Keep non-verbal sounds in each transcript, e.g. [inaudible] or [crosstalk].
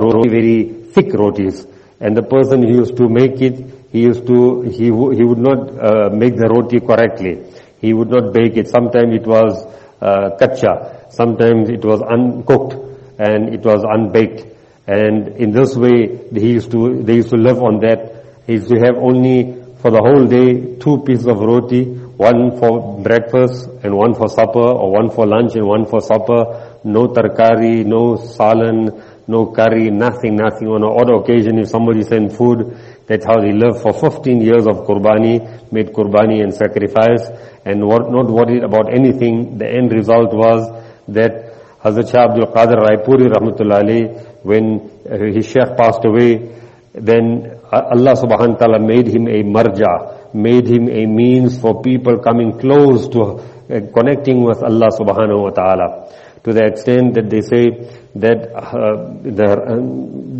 roti, very thick rotis. And the person who used to make it, he used to, he, he would not uh, make the roti correctly. He would not bake it. Sometimes it was uh, kacha. Sometimes it was uncooked and it was unbaked. And in this way, he used to, they used to live on that. He used to have only for the whole day two pieces of roti, one for breakfast and one for supper, or one for lunch and one for supper. No tarkari, no salan, no curry, nothing, nothing. On an odd occasion, if somebody sent food, that's how they lived for 15 years of qurbani, made qurbani and sacrifice, and not worried about anything. The end result was that Hazrat Shah Abdul Qadir Raipuri rahmatullah when uh, his sheikh passed away, then Allah subhanahu wa ta'ala made him a marja, made him a means for people coming close to uh, connecting with Allah subhanahu wa ta'ala. To the extent that they say that uh, the uh,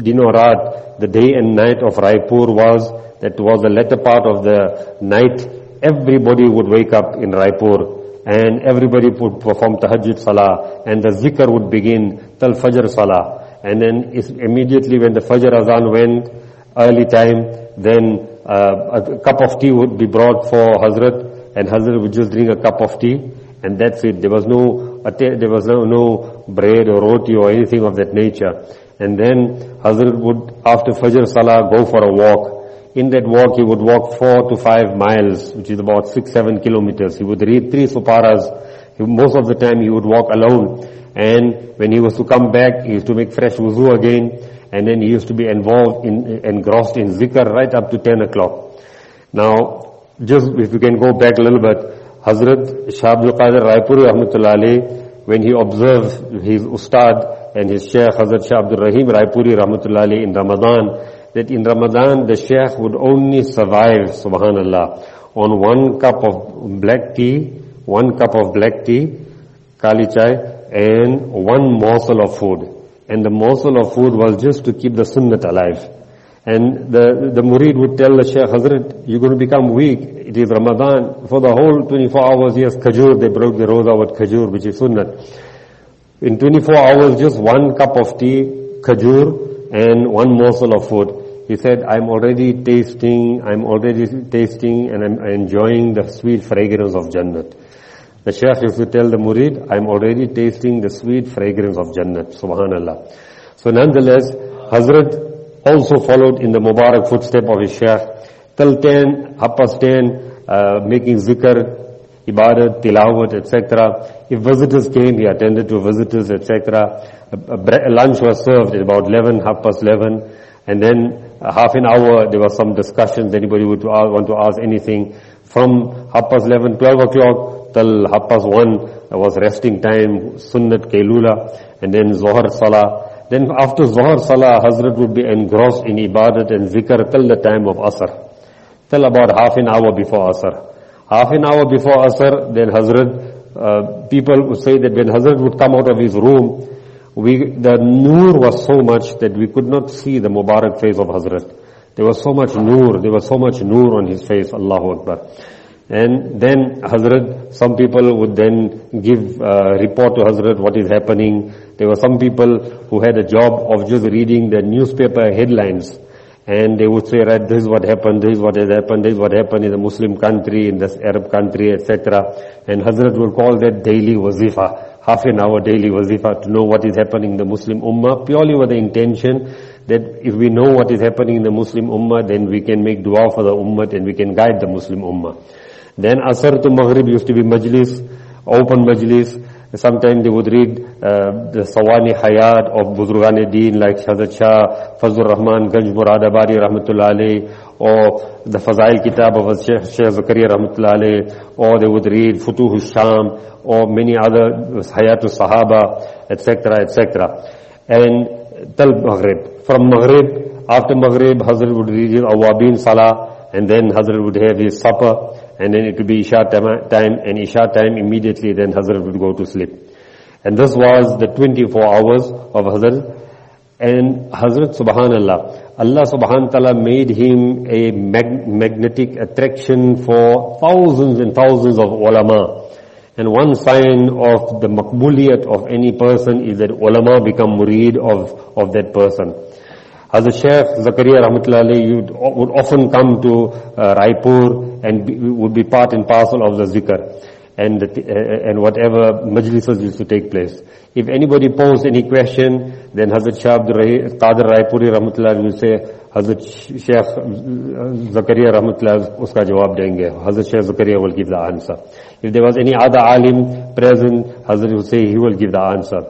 dinorat, the day and night of Raipur was, that was the latter part of the night, everybody would wake up in Raipur and everybody would perform tahajjud salah and the zikr would begin till fajr salah. And then immediately when the fajr azan went early time then uh, a cup of tea would be brought for hazrat and hazrat would just drink a cup of tea and that's it. There was no there was no, no bread or roti or anything of that nature and then hazrat would after fajr salah go for a walk in that walk, he would walk four to five miles, which is about six, seven kilometers. He would read three suparas. Most of the time he would walk alone. And when he was to come back, he used to make fresh wuzu again. And then he used to be involved in, engrossed in zikr right up to 10 o'clock. Now, just if you can go back a little bit, Hazrat Shah Qadir Raipuri Rahmatullah when he observed his ustad and his Shaykh Hazrat Shah Abdul Rahim Raipuri Rahmatullah in Ramadan, that in Ramadan the Shaykh would only survive, subhanallah, on one cup of black tea, one cup of black tea, kali chai, and one morsel of food. And the morsel of food was just to keep the sunnat alive. And the, the murid would tell the Shaykh, Hazrat, you're going to become weak. It is Ramadan. For the whole 24 hours, yes, khajur, they broke the rosa with khajur, which is sunnat. In 24 hours, just one cup of tea, khajur, and one morsel of food. He said, I'm already tasting, I'm already tasting and I'm enjoying the sweet fragrance of Jannat. The Shaykh used to tell the murid, I'm already tasting the sweet fragrance of Jannat. Subhanallah. So nonetheless, Hazrat also followed in the Mubarak footstep of his Shaykh. Till 10, half past 10, uh, making zikr, ibadat, tilawat, etc. If visitors came, he attended to visitors, etc. Lunch was served at about 11, half past 11. And then uh, half an hour, there was some discussions, anybody would want to ask anything. From half past 11, 12 o'clock till half past 1 was resting time, sunnat kailula, and then zohar salah. Then after zohar salah, Hazrat would be engrossed in ibadat and zikr till the time of asr. Till about half an hour before asr. Half an hour before asr, then Hazrat, uh, people would say that when Hazrat would come out of his room, we, the nur was so much that we could not see the Mubarak face of Hazrat. There was so much nur, there was so much nur on his face, Allahu Akbar. And then Hazrat, some people would then give uh, report to Hazrat what is happening. There were some people who had a job of just reading the newspaper headlines. And they would say, right, this is what happened, this is what has happened, this is what happened in the Muslim country, in this Arab country, etc. And Hazrat would call that daily wazifa half an hour daily wazifa to know what is happening in the Muslim Ummah, purely with the intention that if we know what is happening in the Muslim Ummah, then we can make dua for the Ummah and we can guide the Muslim Ummah. Then Asr to Maghrib used to be majlis, open majlis. Sometimes they would read uh, the Sawani Hayat of Buzurgan Deen like Hazrat Shah, Fazur Rahman, Ganj Muradabari Rahmatullah alayhi, or the Fazail Kitab of Sheikh, Sheikh Zakaria Rahmatullah or they would read Futuh Sham, or many other Hayatul Sahaba, etc., etc. And till Maghrib. From Maghrib, after Maghrib, Hazrat would read his Awabin Salah, and then Hazrat would have his supper, and then it would be Isha time, and Isha time immediately, then Hazrat would go to sleep. And this was the 24 hours of Hazrat. And Hazrat Subhanallah, Allah subhanahu ta'ala made him a mag magnetic attraction for thousands and thousands of ulama. And one sign of the makbuliyat of any person is that ulama become murid of, of that person. As a Sheikh Zakaria Rahmatullah would often come to uh, Raipur and be, would be part and parcel of the zikr and, uh, and whatever majlises used to take place. If anybody posed any question, then Hazrat Shah Qadir Raipuri Rahmatullah will say, Hazrat Sheikh Zakaria Rahmatullah uska jawab denge. Hazrat Sheikh Zakaria will give the answer. If there was any other alim present, Hazrat will say he will give the answer.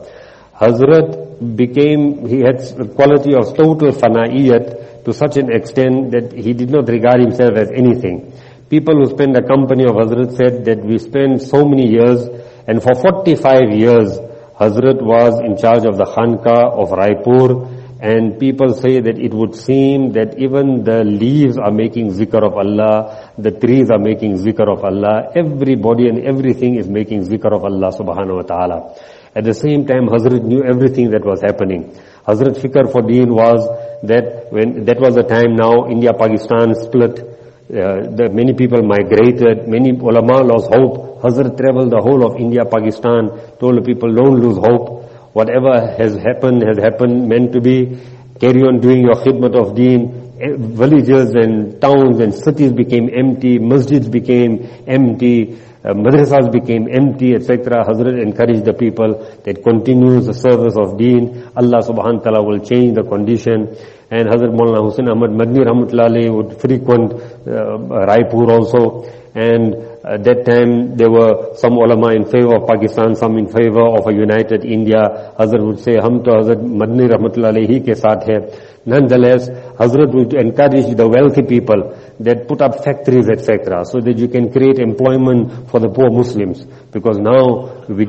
Hazrat became, he had quality of total fana'iyat to such an extent that he did not regard himself as anything. People who spend the company of Hazrat said that we spent so many years and for 45 years Hazrat was in charge of the Khanka of Raipur and people say that it would seem that even the leaves are making zikr of Allah, the trees are making zikr of Allah, everybody and everything is making zikr of Allah subhanahu wa ta'ala. At the same time, Hazrat knew everything that was happening. Hazrat fikr for deen was that when, that was the time now India, Pakistan split, uh, the many people migrated, many ulama lost hope. Hazrat traveled the whole of India, Pakistan, told the people don't lose hope. Whatever has happened has happened, meant to be. Carry on doing your khidmat of deen. Villages and towns and cities became empty. Masjids became empty. Uh, madrasas became empty, etc. Hazrat encouraged the people that continues the service of deen. Allah subhanahu wa ta'ala will change the condition. And Hazrat Maulana Hussain Ahmad Madni Rahmatullahi would frequent uh, Raipur also. And at that time, there were some ulama in favor of Pakistan, some in favor of a united India. Hazrat would say, hum to Hazrat Madni Rahmatullah alayhi ke saath hai. Nonetheless, Hazrat would encourage the wealthy people that put up factories, etc., so that you can create employment for the poor Muslims. Because now, we,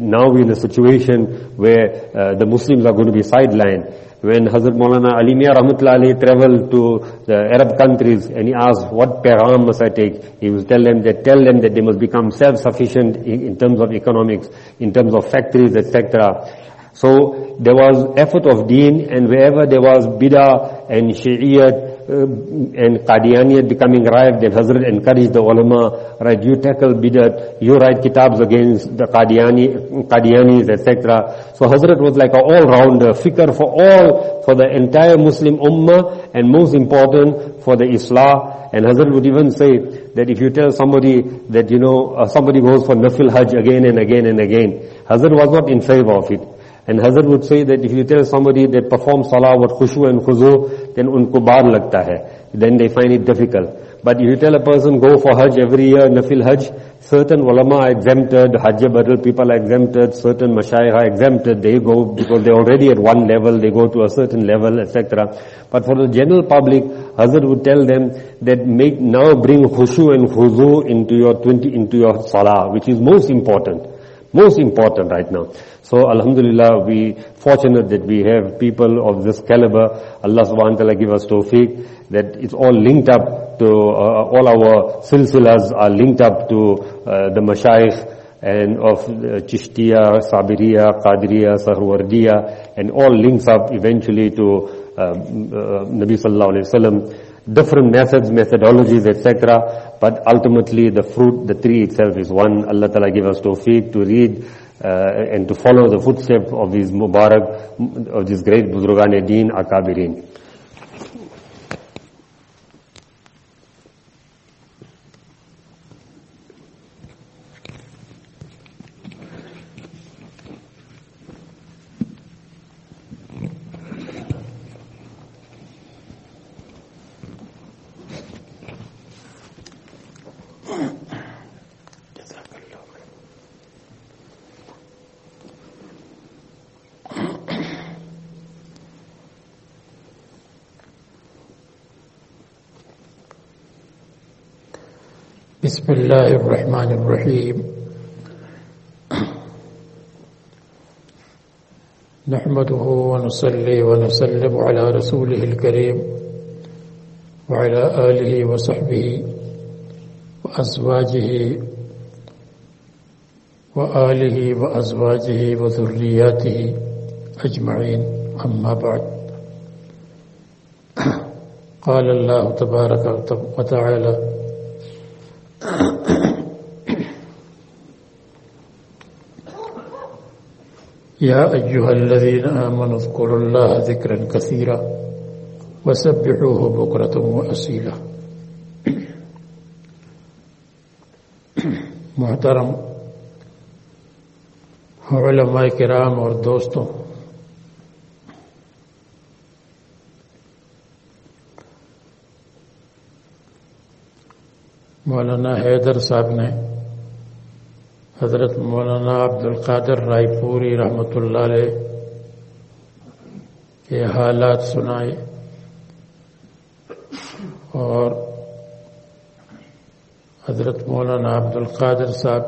now we're in a situation where uh, the Muslims are going to be sidelined. When Hazrat Maulana Ali Mia Rahmatullah traveled to the Arab countries and he asked, what param must I take? He would tell them that, tell them that they must become self-sufficient in, in terms of economics, in terms of factories, etc. So there was effort of deen and wherever there was bid'ah and shi'iyat uh, and Qadianiyat becoming rife, then Hazrat encouraged the ulama, right, you tackle bid'ah, you write kitabs against the Qadiani, Qadianis, etc. So Hazrat was like an all-rounder, fikr for all, for the entire Muslim ummah, and most important, for the Islah. And Hazrat would even say that if you tell somebody that, you know, uh, somebody goes for nafil hajj again and again and again, Hazrat was not in favor of it. And Hazrat would say that if you tell somebody that perform salah with khushu and khuzu, then unko bar lagta hai. Then they find it difficult. But if you tell a person go for hajj every year, nafil hajj, certain ulama are exempted, hajj people are exempted, certain mashayikh are exempted, they go because they're already at one level, they go to a certain level, etc. But for the general public, Hazrat would tell them that make, now bring khushu and khuzu into your 20, into your salah, which is most important. Most important right now. So Alhamdulillah, we fortunate that we have people of this caliber. Allah subhanahu wa ta'ala give us tawfiq that it's all linked up to, uh, all our silsilas are linked up to uh, the mashayikh and of uh, Chishtiya, Sabiriya, Qadiriya, Sarwardiya and all links up eventually to uh, uh, Nabi sallallahu alayhi wasallam different methods, methodologies, etc. But ultimately the fruit, the tree itself is one. Allah Ta'ala give us tawfiq to read uh, and to follow the footsteps of these Mubarak, of these great Buzurgan Deen, Akabirin. بسم الله الرحمن الرحيم. نحمده ونصلي ونسلم على رسوله الكريم وعلى آله وصحبه وأزواجه وآله وأزواجه وذرياته أجمعين. أما بعد. قال الله تبارك وتعالى [coughs] يا أيها الذين آمنوا اذكروا الله ذكرا كثيرا وسبحوه بكرة وأصيلا. [coughs] محترم علماء کرام اور دوستوں مولانا حیدر صاحب نے حضرت مولانا عبد القادر رائے پوری رحمۃ اللہ علیہ کے حالات سنائے اور حضرت مولانا عبد القادر صاحب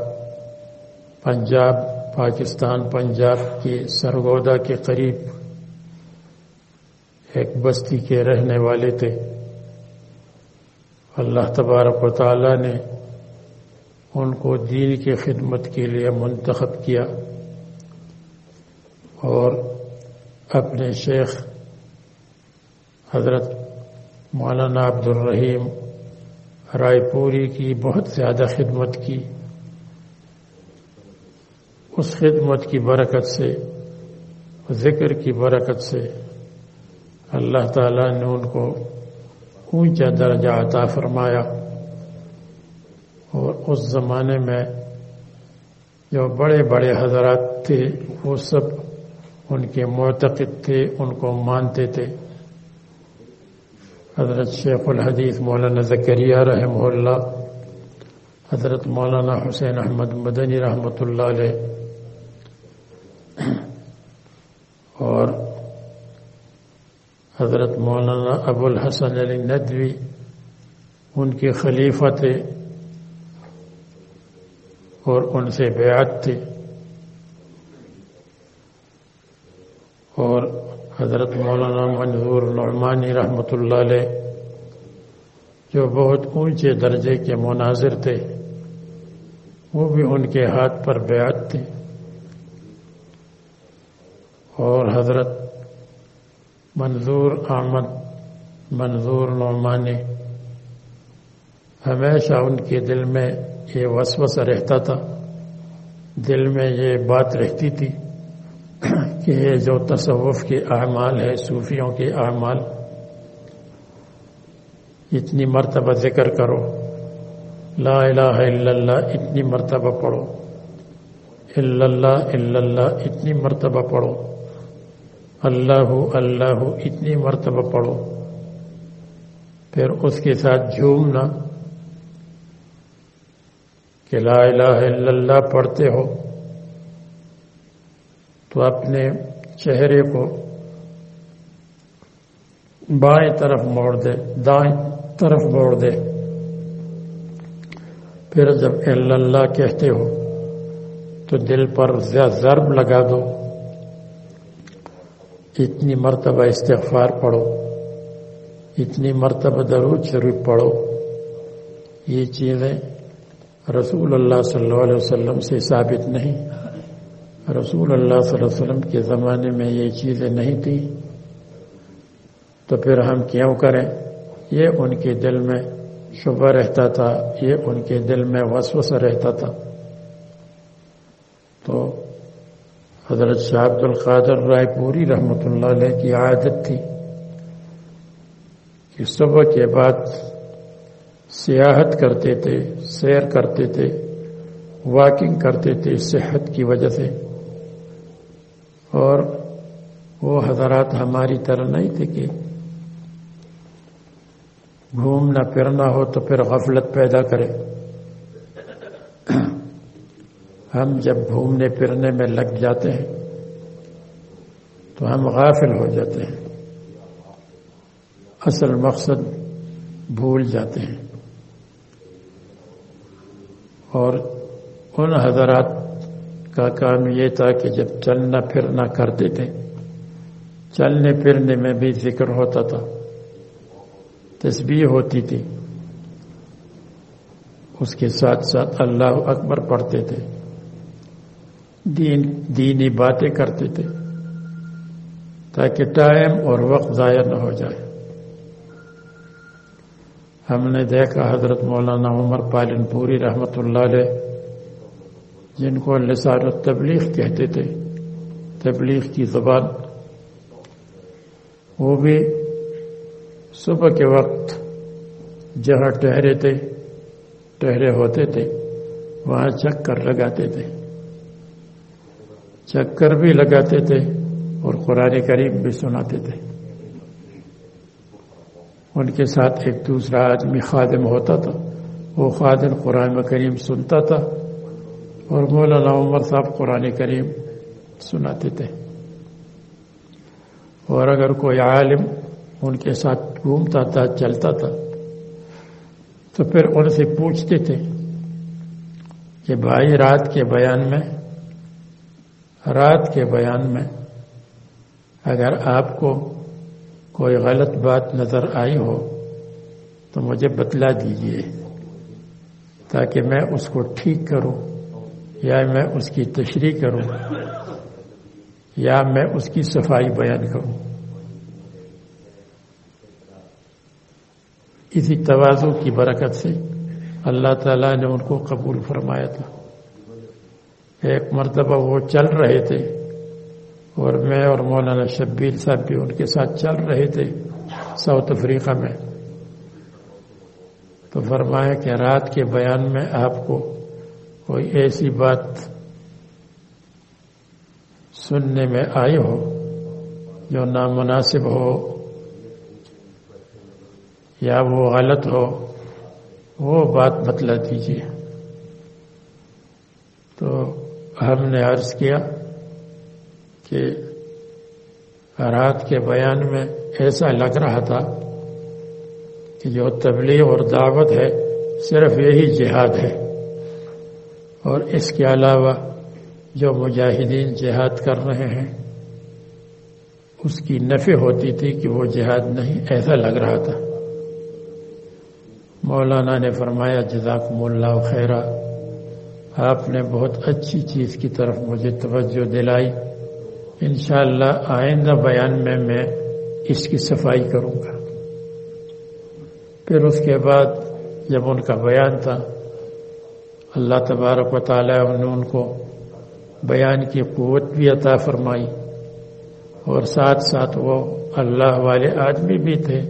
پنجاب، پاکستان، پنجاب کی سرگودا کے قریب ایک بستی کے رہنے والے تھے۔ اللہ تبارک و تعالی نے ان کو دین کی خدمت کے لیے منتخب کیا اور اپنے شیخ حضرت مولانا عبد الرحیم رائے پوری کی بہت زیادہ خدمت کی۔ اس خدمت کی برکت سے، ذکر کی برکت سے اللہ تعالیٰ نے ان کو اونچا درجہ عطا فرمایا؟ اور اس زمانے میں جو بڑے بڑے حضرات تھے، وہ سب ان کے معتقد تھے، ان کو مانتے تھے۔ حضرت شیخ الحدیث مولانا زکریہ رحمہ اللہ، حضرت مولانا حسین احمد مدنی رحمۃ اللہ علیہ۔ اور حضرت مولانا ابو الحسن علی ندوی، ان کے خلیفہ تھے اور ان سے بیعت تھی۔ اور حضرت مولانا منظور نعمانی رحمۃ اللہ علیہ، جو بہت اونچے درجے کے مناظر تھے، وہ بھی ان کے ہاتھ پر بیعت تھی۔ اور حضرت منظور احمد، منظور نعمانی۔ ہمیشہ ان کے دل میں یہ وسوسہ رہتا تھا۔ دل میں یہ بات رہتی تھی کہ یہ جو تصوف کے اعمال ہے صوفیوں کے اعمال، اتنی مرتبہ ذکر کرو۔ لا الہ الا اللہ، اتنی مرتبہ پڑھو۔ الا اللہ الا اللہ، اتنی مرتبہ پڑھو۔ اللہ اللہ اتنی مرتبہ پڑھو پھر اس کے ساتھ جھومنا کہ لا الہ الا اللہ پڑھتے ہو تو اپنے چہرے کو بائیں طرف موڑ دے دائیں طرف موڑ دے پھر جب اللہ کہتے ہو تو دل پر ضرب لگا دو اتنی مرتبہ استغفار پڑھو، اتنی مرتبہ درود شریف پڑھو، یہ چیزیں رسول اللہ صلی اللہ علیہ وسلم سے ثابت نہیں۔ رسول اللہ صلی اللہ علیہ وسلم کے زمانے میں یہ چیزیں نہیں تھی تو پھر ہم کیوں کریں؟ یہ ان کے دل میں شبہ رہتا تھا، یہ ان کے دل میں وسوسہ رہتا تھا۔ تو حضرت شاہ عبد القادر رائے پوری رحمۃ اللہ علیہ کی عادت تھی کہ صبح کے بعد سیاحت کرتے تھے، سیر کرتے تھے، واکنگ کرتے تھے صحت کی وجہ سے۔ اور وہ حضرات ہماری طرح نہیں تھے کہ گھومنا پھرنا ہو تو پھر غفلت پیدا کرے۔ ہم جب گھومنے پھرنے میں لگ جاتے ہیں تو ہم غافل ہو جاتے ہیں۔ اصل مقصد بھول جاتے ہیں۔ اور ان حضرات کا کام یہ تھا کہ جب چلنا پھرنا کرتے تھے، چلنے پھرنے میں بھی ذکر ہوتا تھا، تسبیح ہوتی تھی۔ اس کے ساتھ ساتھ اللہ اکبر پڑھتے تھے۔ دین، دینی باتیں کرتے تھے تاکہ ٹائم اور وقت ضائع نہ ہو جائے۔ ہم نے دیکھا حضرت مولانا عمر پالن پوری رحمت اللہ علیہ، جن کو لسان التبلیغ کہتے تھے، تبلیغ کی زبان۔ وہ بھی صبح کے وقت جہاں ٹہرے تھے، ٹہرے ہوتے تھے، وہاں چکر لگاتے تھے۔ چکر بھی لگاتے تھے اور قرآن کریم بھی سناتے تھے۔ ان کے ساتھ ایک دوسرا آدمی خادم ہوتا تھا۔ وہ خادم قرآن کریم سنتا تھا اور مولانا عمر صاحب قرآن کریم سناتے تھے۔ اور اگر کوئی عالم ان کے ساتھ گھومتا تھا، چلتا تھا، تو پھر ان سے پوچھتے تھے کہ بھائی، رات کے بیان میں رات کے بیان میں اگر آپ کو کوئی غلط بات نظر آئی ہو تو مجھے بتلا دیجیے تاکہ میں اس کو ٹھیک کروں یا میں اس کی تشریح کروں یا میں اس کی صفائی بیان کروں۔ اسی توازو کی برکت سے اللہ تعالیٰ نے ان کو قبول فرمایا تھا۔ ایک مرتبہ وہ چل رہے تھے اور میں اور مولانا شبیر صاحب بھی ان کے ساتھ چل رہے تھے ساؤتھ افریقہ میں۔ تو فرمایا کہ رات کے بیان میں آپ کو کوئی ایسی بات سننے میں آئی ہو جو نامناسب ہو یا وہ غلط ہو، وہ بات بتلا دیجیے ہم نے عرض کیا کہ رات کے بیان میں ایسا لگ رہا تھا کہ جو تبلیغ اور دعوت ہے صرف یہی جہاد ہے اور اس کے علاوہ جو مجاہدین جہاد کر رہے ہیں، اس کی نفع ہوتی تھی کہ وہ جہاد نہیں ایسا لگ رہا تھا۔ مولانا نے فرمایا، جزاکم اللہ خیرہ آپ نے بہت اچھی چیز کی طرف مجھے توجہ دلائی۔ انشاءاللہ آئندہ بیان میں میں اس کی صفائی کروں گا۔ پھر اس کے بعد جب ان کا بیان تھا، اللہ تبارک و تعالیٰ نے ان کو بیان کی قوت بھی عطا فرمائی۔ اور ساتھ ساتھ وہ اللہ والے آدمی بھی تھے،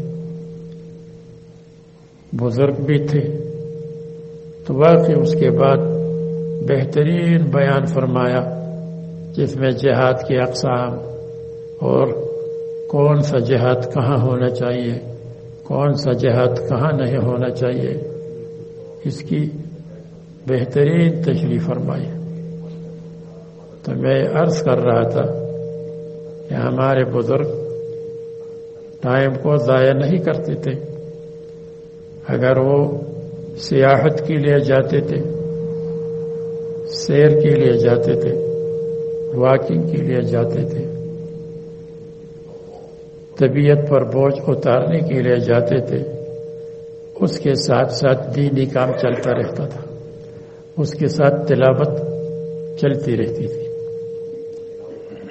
بزرگ بھی تھے۔ تو واقعی اس کے بعد بہترین بیان فرمایا جس میں جہاد کی اقسام اور کون سا جہاد کہاں ہونا چاہیے، کون سا جہاد کہاں نہیں ہونا چاہیے، اس کی بہترین تشریح فرمائی۔ تو میں عرض کر رہا تھا کہ ہمارے بزرگ ٹائم کو ضائع نہیں کرتے تھے، اگر وہ سیاحت کے لیے جاتے تھے سیر کے لیے جاتے تھے، واکنگ کے لیے جاتے تھے، طبیعت پر بوجھ اتارنے کے لیے جاتے تھے۔ اس کے ساتھ ساتھ دینی کام چلتا رہتا تھا۔ اس کے ساتھ تلاوت چلتی رہتی تھی۔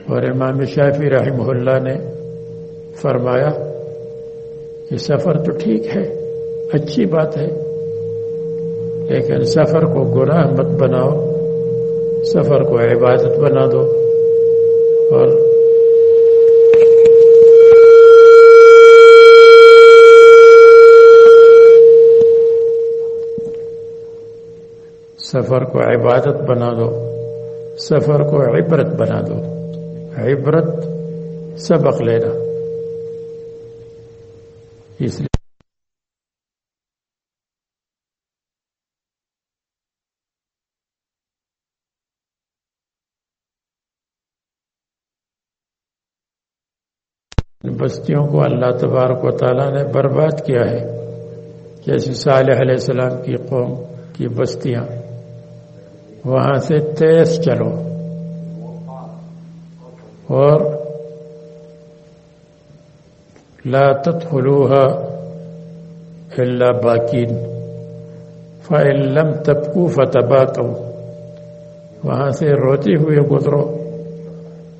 اور امام شافی رحمہ اللہ نے فرمایا کہ سفر تو ٹھیک ہے، اچھی بات ہے، لیکن سفر کو گناہ مت بناؤ۔ سفر کو عبادت بنا دو اور سفر کو عبادت بنا دو، سفر کو عبرت بنا دو۔ عبرت سبق لینا۔ اس لیے بستیوں کو اللہ تبارک و تعالیٰ نے برباد کیا ہے جیسے صالح علیہ السلام کی قوم کی بستیاں وہاں سے تیز چلو اور لا تدخلوها الا باقین، فإن لم تبقوا فتباقوا وہاں سے روتی ہوئے گزرو،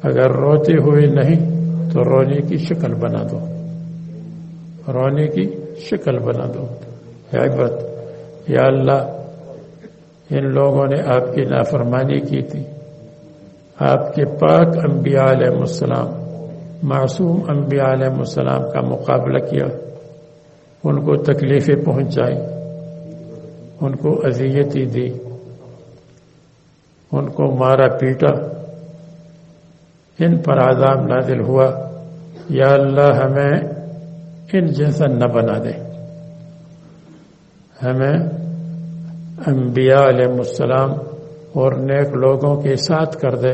اگر روتی ہوئی نہیں تو رونے کی شکل بنا دو۔ رونے کی شکل بنا دو۔ عبرت یا اللہ، ان لوگوں نے آپ کی نافرمانی کی تھی۔ آپ کے پاک انبیاء علیہ السلام، معصوم انبیاء علیہ السلام کا مقابلہ کیا۔ ان کو تکلیفیں پہنچائی ان کو اذیتی دی۔ ان کو مارا پیٹا۔ ان پر عذاب نازل ہوا۔ یا اللہ، ہمیں ان جیسا نہ بنا دے۔ ہمیں انبیاء علیہ السلام اور نیک لوگوں کے ساتھ کر دے۔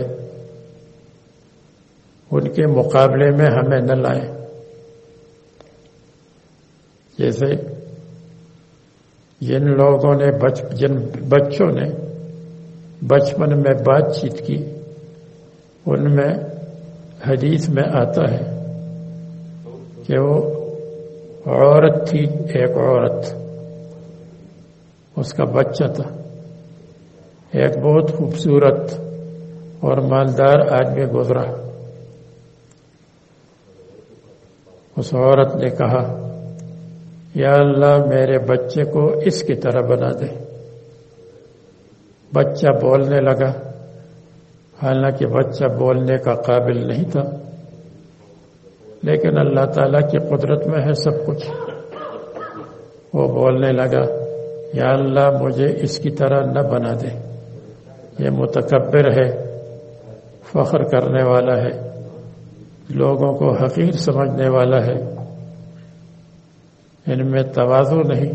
ان کے مقابلے میں ہمیں نہ لائے۔ جیسے جن لوگوں نے بچ، جن بچوں نے بچپن میں بات چیت کی، ان میں حدیث میں آتا ہے کہ وہ عورت تھی، ایک عورت، اس کا بچہ تھا۔ ایک بہت خوبصورت اور مالدار آدمی گزرا۔ اس عورت نے کہا، یا اللہ میرے بچے کو اس کی طرح بنا دے۔ بچہ بولنے لگا حالانکہ بچہ بولنے کا قابل نہیں تھا۔ لیکن اللہ تعالیٰ کی قدرت میں ہے سب کچھ۔ وہ بولنے لگا، یا اللہ مجھے اس کی طرح نہ بنا دے۔ یہ متکبر ہے، فخر کرنے والا ہے، لوگوں کو حقیر سمجھنے والا ہے۔ ان میں توازو نہیں۔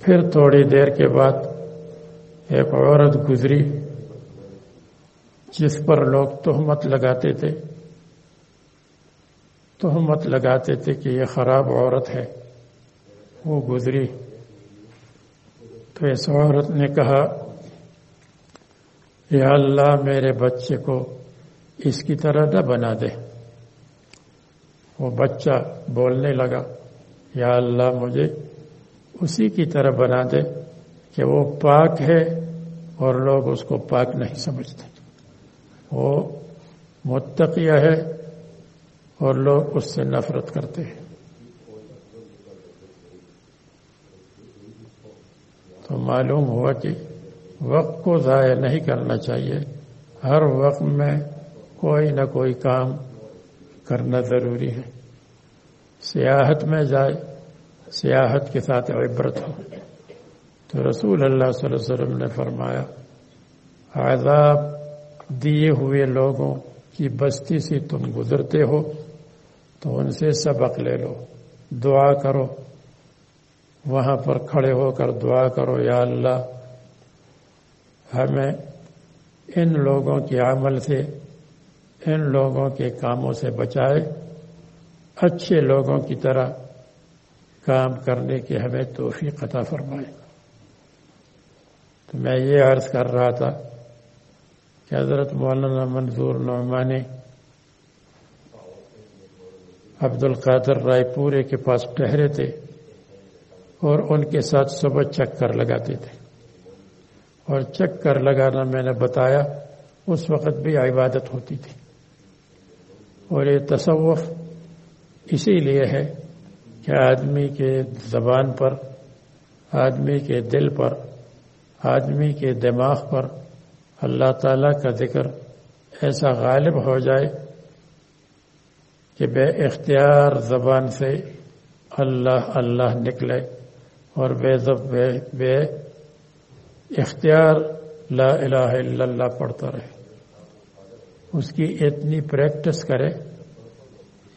پھر تھوڑی دیر کے بعد ایک عورت گزری جس پر لوگ تہمت لگاتے تھے۔ تہمت لگاتے تھے کہ یہ خراب عورت ہے۔ وہ گزری۔ تو اس عورت نے کہا یا اللہ، میرے بچے کو اس کی طرح نہ بنا دے۔ وہ بچہ بولنے لگا، یا اللہ، مجھے اسی کی طرح بنا دے کہ وہ پاک ہے اور لوگ اس کو پاک نہیں سمجھتے۔ وہ متقیہ ہے اور لوگ اس سے نفرت کرتے ہیں۔ تو معلوم ہوا کہ وقت کو ضائع نہیں کرنا چاہیے۔ ہر وقت میں کوئی نہ کوئی کام کرنا ضروری ہے۔ سیاحت میں جائے، سیاحت کے ساتھ عبرت ہو۔ تو رسول اللہ صلی اللہ علیہ وسلم نے فرمایا، عذاب دیے ہوئے لوگوں کی بستی سے تم گزرتے ہو، تو ان سے سبق لے لو، دعا کرو۔ وہاں پر کھڑے ہو کر دعا کرو، یا اللہ، ہمیں ان لوگوں کے عمل سے، ان لوگوں کے کاموں سے بچائے، اچھے لوگوں کی طرح کام کرنے کی ہمیں توفیق عطا فرمائے۔ تو میں یہ عرض کر رہا تھا کہ حضرت مولانا منظور نعمانی عبد القادر رائے پورے کے پاس ٹہرے تھے اور ان کے ساتھ صبح چکر لگاتے تھے۔ اور چکر لگانا میں نے بتایا، اس وقت بھی عبادت ہوتی تھی۔ اور یہ تصوف اسی لیے ہے کہ آدمی کے زبان پر، آدمی کے دل پر آدمی کے دماغ پر اللہ تعالیٰ کا ذکر ایسا غالب ہو جائے کہ بے اختیار زبان سے اللہ اللہ نکلے اور بے زب، بے بے اختیار لا الہ الا اللہ پڑھتا رہے۔ اس کی اتنی پریکٹس کرے،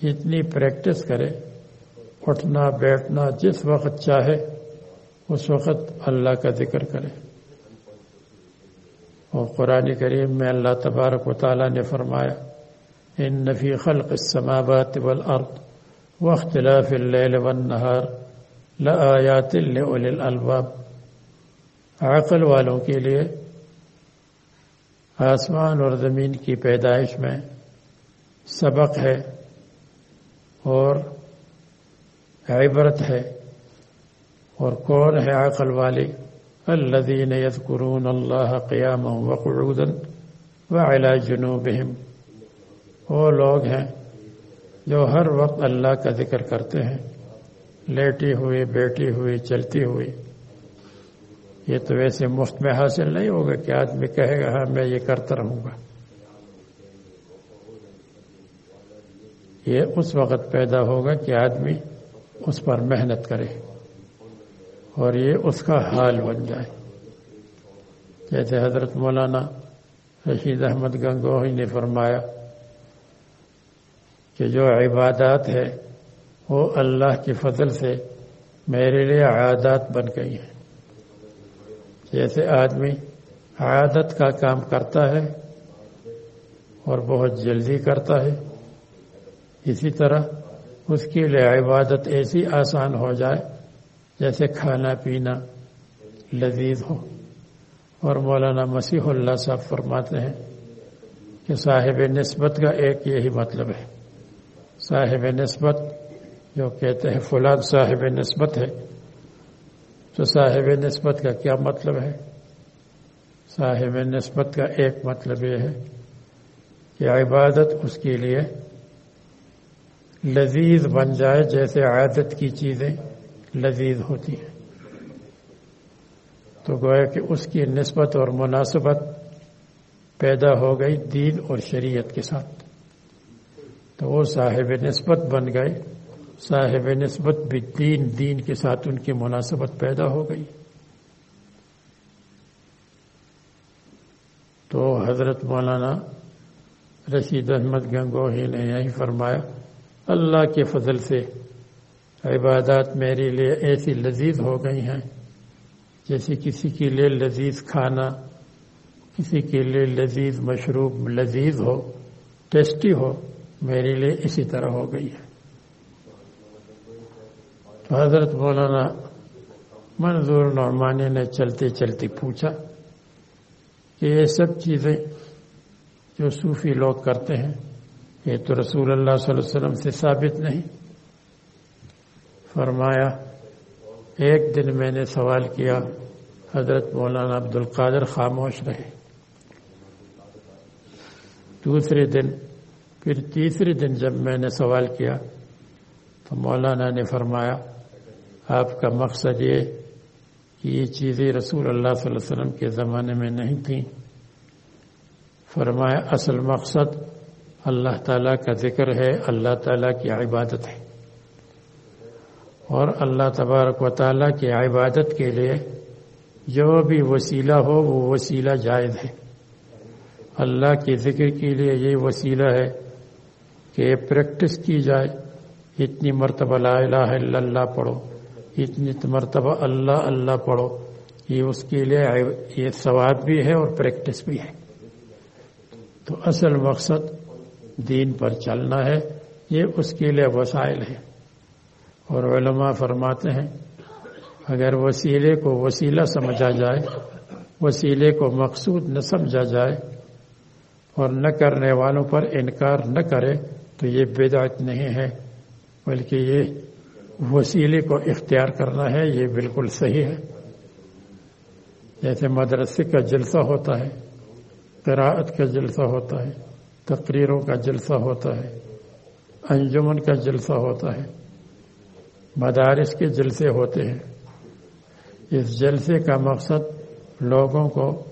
اتنی پریکٹس کرے، اٹھنا بیٹھنا جس وقت چاہے، اس وقت اللہ کا ذکر کرے۔ اور قرآن کریم میں اللہ تبارک و تعالیٰ نے فرمایا، ان نفی خلق السماوات والارض واختلاف اللیل والنہار لآیات لأولی الالباب. عقل والوں کے لیے آسمان اور زمین کی پیدائش میں سبق ہے اور عبرت ہے اور کون ہے عقل والے الذين يذكرون الله قياما وقعودا وعلى جنوبهم۔ وہ لوگ ہیں جو ہر وقت اللہ کا ذکر کرتے ہیں۔ لیٹی ہوئی بیٹھی ہوئی، چلتی ہوئی۔ یہ تو ویسے مفت میں حاصل نہیں ہوگا کہ آدمی کہے گا ہاں میں یہ کرتا رہوں گا۔ یہ اس وقت پیدا ہوگا کہ آدمی اس پر محنت کرے۔ اور یہ اس کا حال بن جائے۔ جیسے حضرت مولانا رشید احمد گنگوہی نے فرمایا کہ جو عبادات ہے، وہ اللہ کی فضل سے میرے لیے عادات بن گئی ہیں۔ جیسے آدمی عادت کا کام کرتا ہے اور بہت جلدی کرتا ہے، اسی طرح اس کے لیے عبادت ایسی آسان ہو جائے جیسے کھانا پینا، لذیذ ہو۔ اور مولانا مسیح اللہ صاحب فرماتے ہیں کہ صاحب نسبت کا ایک یہی مطلب ہے۔ صاحب نسبت جو کہتے ہیں فلاد صاحب نسبت ہے، تو صاحب نسبت کا کیا مطلب ہے؟ صاحب نسبت کا ایک مطلب یہ ہے کہ عبادت اس کے لیے لذیذ بن جائے جیسے عادت کی چیزیں۔ لذیذ ہوتی ہیں۔ تو گویا کہ اس کی نسبت اور مناسبت پیدا ہو گئی دین اور شریعت کے ساتھ۔ تو وہ صاحب نسبت بن گئے۔ صاحب نسبت بھی دین دین کے ساتھ ان کی مناسبت پیدا ہو گئی۔ تو حضرت مولانا رشید احمد گنگوہی نے یہی فرمایا، اللہ کے فضل سے عبادات میرے لیے ایسی لذیذ ہو گئی ہیں جیسے کسی کے لیے لذیذ کھانا، کسی کے لیے لذیذ مشروب لذیذ ہو، ٹیسٹی ہو، میرے لیے اسی طرح ہو گئی ہے۔ تو حضرت مولانا منظور نعمانی نے چلتے چلتے پوچھا کہ یہ سب چیزیں جو صوفی لوگ کرتے ہیں، یہ تو رسول اللہ صلی اللہ علیہ وسلم سے ثابت نہیں۔ فرمایا، ایک دن میں نے سوال کیا، حضرت مولانا عبد القادر خاموش رہے۔ دوسرے دن، پھر تیسرے دن جب میں نے سوال کیا، تو مولانا نے فرمایا، آپ کا مقصد یہ کہ یہ چیزیں رسول اللہ صلی اللہ علیہ وسلم کے زمانے میں نہیں تھیں۔ فرمایا، اصل مقصد اللہ تعالیٰ کا ذکر ہے، اللہ تعالیٰ کی عبادت ہے۔ اور اللہ تبارک و تعالیٰ کی عبادت کے لیے جو بھی وسیلہ ہو وہ وسیلہ جائز ہے۔ اللہ کے ذکر کے لیے یہ وسیلہ ہے کہ پریکٹس کی جائے۔ اتنی مرتبہ لا الہ الا اللہ پڑھو۔ اتنی مرتبہ اللہ اللہ پڑھو۔ یہ اس کے لیے یہ ثواب بھی ہے اور پریکٹس بھی ہے۔ تو اصل مقصد دین پر چلنا ہے۔ یہ اس کے لیے وسائل ہے اور علماء فرماتے ہیں، اگر وسیلے کو وسیلہ سمجھا جائے، وسیلے کو مقصود نہ سمجھا جائے اور نہ کرنے والوں پر انکار نہ کرے، تو یہ بدعت نہیں ہے، بلکہ یہ وسیلے کو اختیار کرنا ہے، یہ بالکل صحیح ہے۔ جیسے مدرسے کا جلسہ ہوتا ہے، قراءت کا جلسہ ہوتا ہے، تقریروں کا جلسہ ہوتا ہے، انجمن کا جلسہ ہوتا ہے۔ مدارس کے جلسے ہوتے ہیں۔ اس جلسے کا مقصد لوگوں کو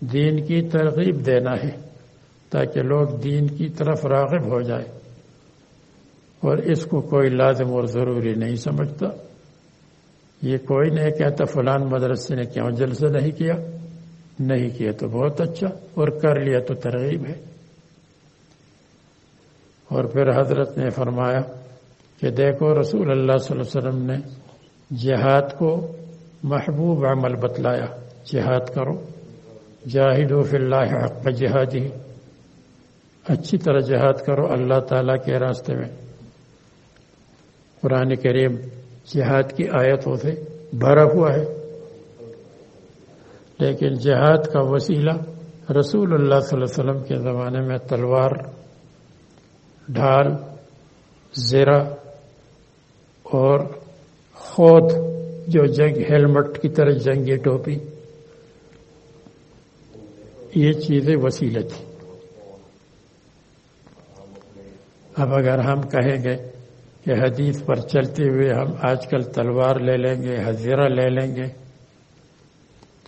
دین کی ترغیب دینا ہے تاکہ لوگ دین کی طرف راغب ہو جائے اور اس کو کوئی لازم اور ضروری نہیں سمجھتا۔ یہ کوئی نہیں کہتا فلان مدرسے نے کیوں جلسہ نہیں کیا۔ نہیں کیا تو بہت اچھا اور کر لیا تو ترغیب ہے۔ اور پھر حضرت نے فرمایا کہ دیکھو رسول اللہ صلی اللہ علیہ وسلم نے جہاد کو محبوب عمل بتلایا۔ جہاد کرو۔ جاہد و فی اللہ حق جہادی۔ اچھی طرح جہاد کرو اللہ تعالیٰ کے راستے میں۔ قرآن کریم جہاد کی آیتوں سے بھرا ہوا ہے۔ لیکن جہاد کا وسیلہ رسول اللہ صلی اللہ علیہ وسلم کے زمانے میں تلوار، ڈھال، زیرہ اور خود جو جنگ ہیلمٹ کی طرح جنگی ٹوپی، یہ چیزیں وسیلے تھی اب اگر ہم کہیں گے کہ حدیث پر چلتے ہوئے ہم آج کل تلوار لے لیں گے حضیرہ لے لیں گے،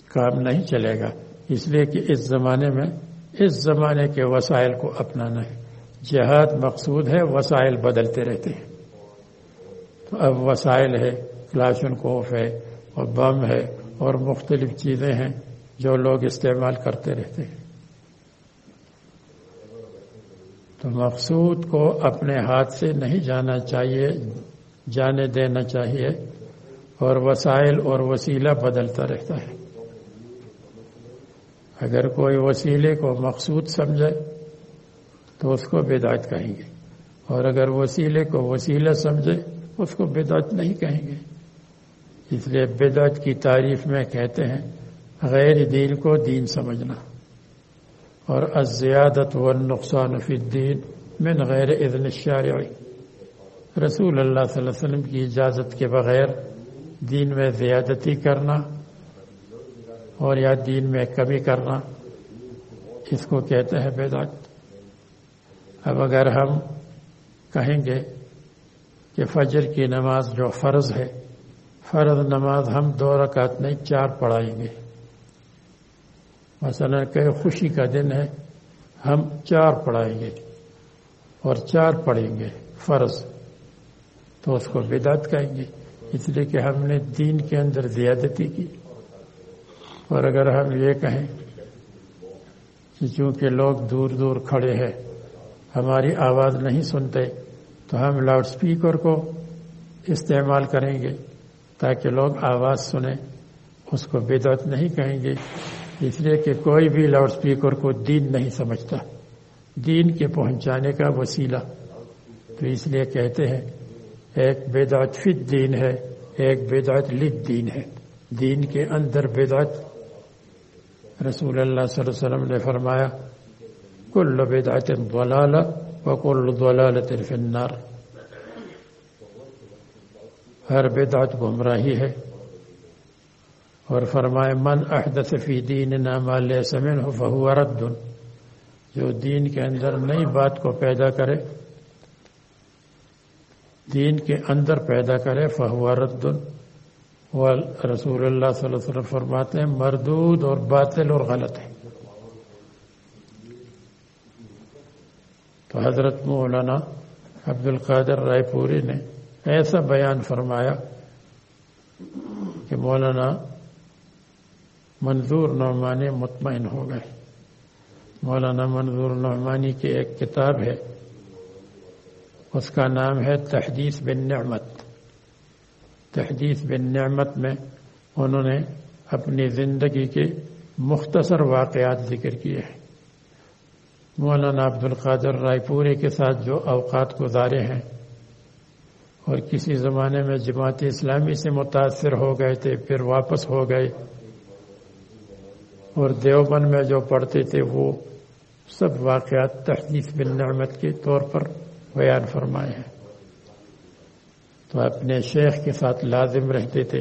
کام نہیں چلے گا۔ اس لیے کہ اس زمانے میں، اس زمانے کے وسائل کو اپنانا ہے۔ جہاد مقصود ہے، وسائل بدلتے رہتے ہیں۔ تو اب وسائل ہے، کلاشن کوف ہے اور بم ہے اور مختلف چیزیں ہیں جو لوگ استعمال کرتے رہتے ہیں۔ تو مقصود کو اپنے ہاتھ سے نہیں جانا چاہیے، جانے دینا چاہیے اور وسائل اور وسیلہ بدلتا رہتا ہے۔ اگر کوئی وسیلے کو مقصود سمجھے تو اس کو بدعت کہیں گے۔ اور اگر وسیلے کو وسیلہ سمجھے اس کو بدعت نہیں کہیں گے۔ اس لیے بدعت کی تعریف میں کہتے ہیں، غیر دین کو دین سمجھنا۔ اور ازیادت و نقصان فی الدین من غیر اذن الشارعی رسول اللہ صلی اللہ علیہ وسلم کی اجازت کے بغیر دین میں زیادتی کرنا اور یا دین میں کمی کرنا، اس کو کہتے ہیں بدعت۔ اب اگر ہم کہیں گے کہ فجر کی نماز جو فرض ہے، فرض نماز ہم دو رکعت نہیں، چار پڑھائیں گے۔ مثلا کہ خوشی کا دن ہے، ہم چار پڑھائیں گے اور چار پڑھیں گے فرض۔ تو اس کو بدعت کہیں گے۔ اس لیے کہ ہم نے دین کے اندر زیادتی کی۔ اور اگر ہم یہ کہیں کہ چونکہ لوگ دور دور کھڑے ہیں، ہماری آواز نہیں سنتے تو ہم لاؤڈ سپیکر کو استعمال کریں گے تاکہ لوگ آواز سنیں، اس کو بدعت نہیں کہیں گے، اس لیے کہ کوئی بھی لاؤڈ سپیکر کو دین نہیں سمجھتا۔ دین کے پہنچانے کا وسیلہ۔ تو اس لیے کہتے ہیں، ایک بدعت فت دین ہے، ایک بدعت لد دین ہے۔ دین کے اندر بدعت۔ رسول اللہ صلی اللہ علیہ وسلم نے فرمایا، کل بدعت ضلال و کل ضلالت فی النار ہر بدعت گمراہی ہے اور فرمائے، من احدث فی دیننا ما لیس منه فهو رد. جو دین کے اندر نئی بات کو پیدا کرے، دین کے اندر پیدا کرے، فہو رد. رسول اللہ صلی اللہ علیہ وسلم فرماتے ہیں، مردود اور باطل اور غلط ہے. تو حضرت مولانا عبد القادر رائے پوری نے ایسا بیان فرمایا کہ مولانا منظور نعمانی مطمئن ہو گئے۔ مولانا منظور نعمانی کی ایک کتاب ہے، اس کا نام ہے تحدیث بن نعمت۔ تحدیث بن نعمت میں انہوں نے اپنی زندگی کے مختصر واقعات ذکر کیے ہیں۔ مولانا عبد القادر رائے پوری کے ساتھ جو اوقات گزارے ہیں اور کسی زمانے میں جماعت اسلامی سے متاثر ہو گئے تھے، پھر واپس ہو گئے اور دیوبند میں جو پڑھتے تھے، وہ سب واقعات تحدیث بن نعمت کے طور پر بیان فرمائے ہیں۔ تو اپنے شیخ کے ساتھ لازم رہتے تھے،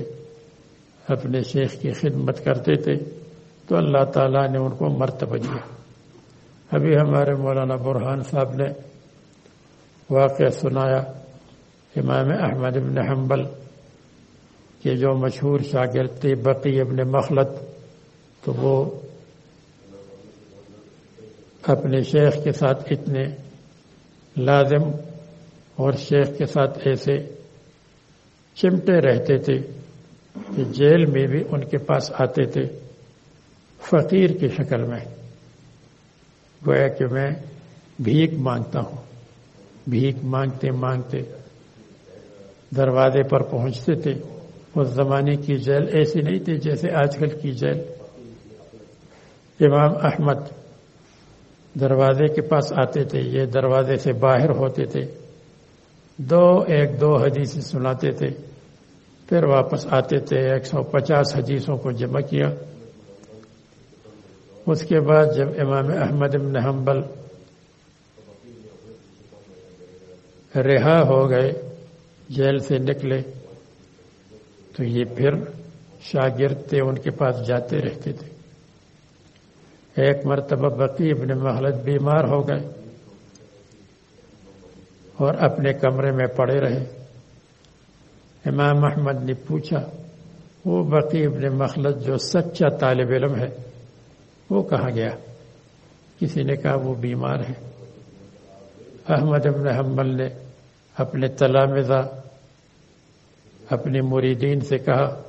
اپنے شیخ کی خدمت کرتے تھے، تو اللہ تعالیٰ نے ان کو مرتبہ دیا۔ ابھی ہمارے مولانا برحان صاحب نے واقعہ سنایا امام احمد ابن حنبل کے جو مشہور شاگرد تھے، بقی ابن مخلط تو وہ اپنے شیخ کے ساتھ اتنے لازم اور شیخ کے ساتھ ایسے چمٹے رہتے تھے کہ جیل میں بھی ان کے پاس آتے تھے، فقیر کی شکل میں۔ گویا کہ میں بھیک مانگتا ہوں۔ بھیک مانگتے مانگتے دروازے پر پہنچتے تھے۔ اس زمانے کی جیل ایسی نہیں تھی جیسے آج کل کی جیل۔ امام احمد دروازے کے پاس آتے تھے، یہ دروازے سے باہر ہوتے تھے۔ دو ایک دو حدیث سناتے تھے۔ پھر واپس آتے تھے، ایک سو پچاس حدیثوں کو جمع کیا۔ اس کے بعد جب امام احمد ابن حنبل رہا ہو گئے، جیل سے نکلے، تو یہ پھر شاگرد تھے، ان کے پاس جاتے رہتے تھے۔ ایک مرتبہ بقی ابن محلت بیمار ہو گئے اور اپنے کمرے میں پڑے رہے۔ امام احمد نے پوچھا، وہ بقی ابن مخلط جو سچا طالب علم ہے؟ وہ کہا گیا۔ کسی نے کہا وہ بیمار ہے۔ احمد ابن حمل نے اپنے تلامزہ اپنے مریدین سے کہا،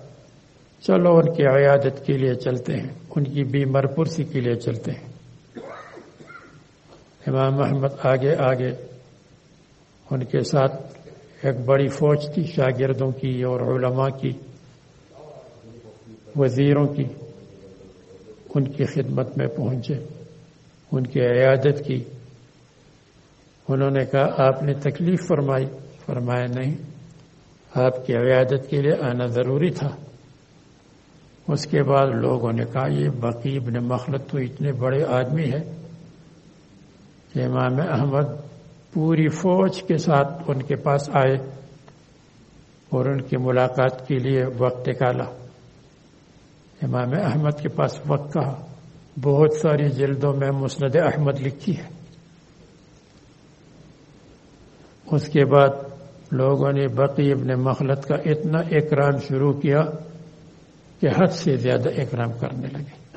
چلو ان کی عیادت کے لیے چلتے ہیں، ان کی بیمار پرسی کے لیے چلتے ہیں۔ امام احمد آگے آگے ان کے ساتھ ایک بڑی فوج تھی، شاگردوں کی اور علماء کی، وزیروں کی۔ ان کی خدمت میں پہنچے، ان کی عیادت کی۔ انہوں نے کہا، آپ نے تکلیف فرمائی۔ فرمایا، نہیں، آپ کی عیادت کے لیے آنا ضروری تھا۔ اس کے بعد لوگوں نے کہا، یہ بقیب نے مخلط تو اتنے بڑے آدمی ہے کہ امام احمد پوری فوج کے ساتھ ان کے پاس آئے اور ان کی ملاقات کے لیے وقت نکالا۔ امام احمد کے پاس وقت کہا بہت ساری جلدوں میں مسند احمد لکھی ہے۔ اس کے بعد لوگوں نے بقی ابن مخلط کا اتنا اکرام شروع کیا کہ حد سے زیادہ اکرام کرنے لگے۔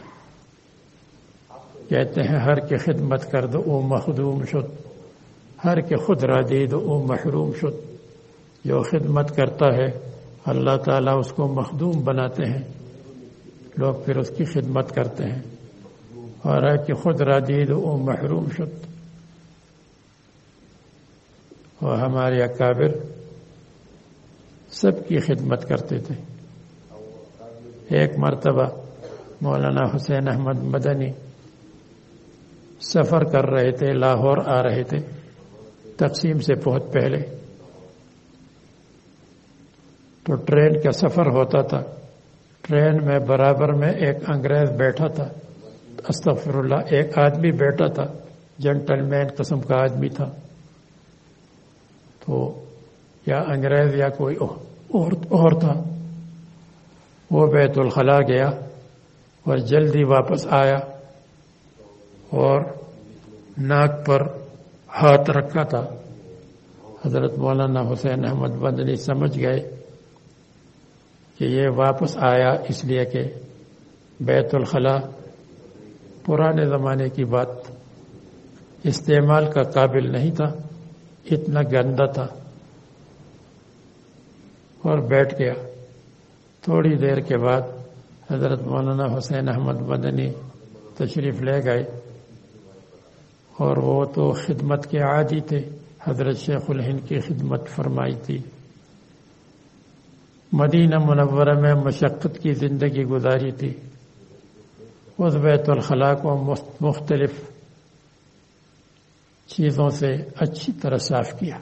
کہتے ہیں، ہر کی خدمت کر دو او مخدوم شد، ہر کے خود را دے دو او محروم شد۔ جو خدمت کرتا ہے، اللہ تعالیٰ اس کو مخدوم بناتے ہیں۔ لوگ پھر اس کی خدمت کرتے ہیں۔ اور ہے کہ خود ردید او محروم شد۔ اور ہمارے اکابر سب کی خدمت کرتے تھے۔ ایک مرتبہ مولانا حسین احمد مدنی سفر کر رہے تھے، لاہور آ رہے تھے۔ تقسیم سے بہت پہلے تو ٹرین کا سفر ہوتا تھا۔ ٹرین میں برابر میں ایک انگریز بیٹھا تھا۔ استغفر اللہ ایک آدمی بیٹھا تھا۔ جنٹل مین قسم کا آدمی تھا۔ تو یا انگریز یا کوئی اور تھا۔ وہ بیت الخلا گیا اور جلدی واپس آیا اور ناک پر ہاتھ رکھا تھا۔ حضرت مولانا حسین احمد بدنی سمجھ گئے۔ کہ یہ واپس آیا اس لیے کہ بیت الخلا پرانے زمانے کی بات استعمال کا قابل نہیں تھا، اتنا گندا تھا۔ اور بیٹھ گیا۔ تھوڑی دیر کے بعد حضرت مولانا حسین احمد مدنی تشریف لے گئے اور وہ تو خدمت کے عادی تھے، حضرت شیخ الہند کی خدمت فرمائی تھی۔ مدینہ منورہ میں مشقت کی زندگی گزاری تھی۔ اس بیت الخلاء کو مختلف چیزوں سے اچھی طرح صاف کیا۔